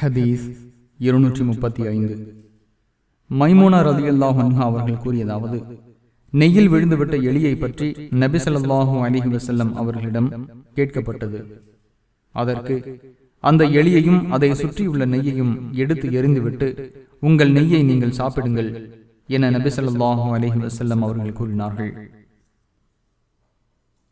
ஹதீஸ் இருநூற்றி முப்பத்தி ஐந்து. மைமோனா ரதி அல்லாஹன்ஹா அவர்கள் கூறியதாவது நெய்யில் விழுந்துவிட்ட எலியை பற்றி நபிசல்லாஹூ அலிஹி வசல்லம் அவர்களிடம் கேட்கப்பட்டது. அதற்கு அந்த எலியையும் அதை சுற்றியுள்ள நெய்யையும் எடுத்து எறிந்துவிட்டு உங்கள் நெய்யை நீங்கள் சாப்பிடுங்கள் என நபிசல்லாஹூ அலிஹி வசல்லம் அவர்கள் கூறினார்கள்.